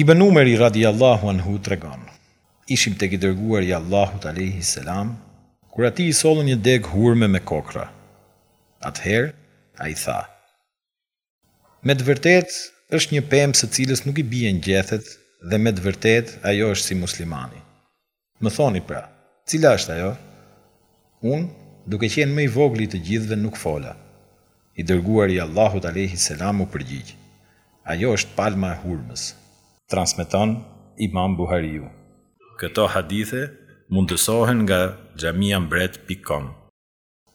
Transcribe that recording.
Ibën Umeri radijallahu anhu tregon, Ishim tek i Dërguari i Allahut alejhi selam, kur atij i sollën një degë hurme me kokrra. Atëherë, ai tha, Me të vërtetë, është një pemë së cilës nuk i bien gjethet dhe me të vërtetë, ajo është si muslimani. Më thoni, pra, cila është ajo? Unë, duke qenë më i vogli i të gjithëve, nuk fola. I Dërguari i Allahut alejhi selam u përgjigj, Ajo është palma e hurmës. Transmeton Imam Buhariu. Këto hadithe mundësohen nga xhamiambret pik kom.